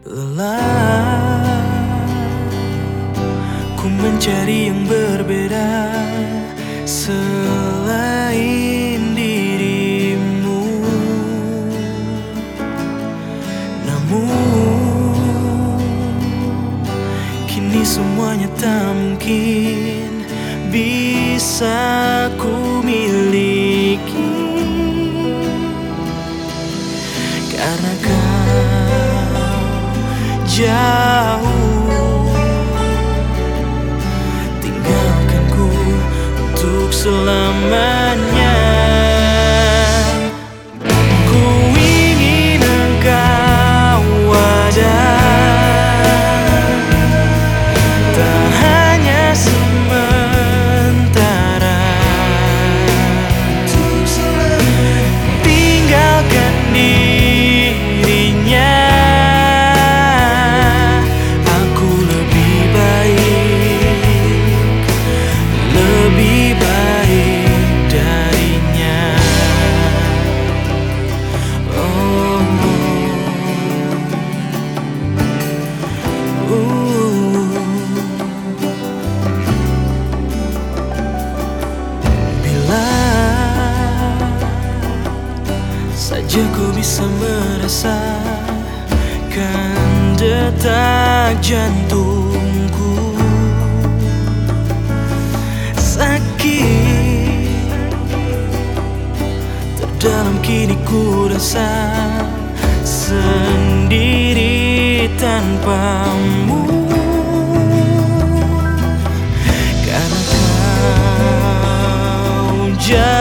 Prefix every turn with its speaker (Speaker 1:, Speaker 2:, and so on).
Speaker 1: Lelah Ku mencari yang berbeda Selain dirimu. Namun Kini semuanya tak mungkin Bisa ku miliki. Karena jauh. Tinggalkanku untuk selamanya saja ku bisa merasakan detak jantungku. Sakit Terdalam kini ku rasa Sendiri tanpamu. Karena kau jauh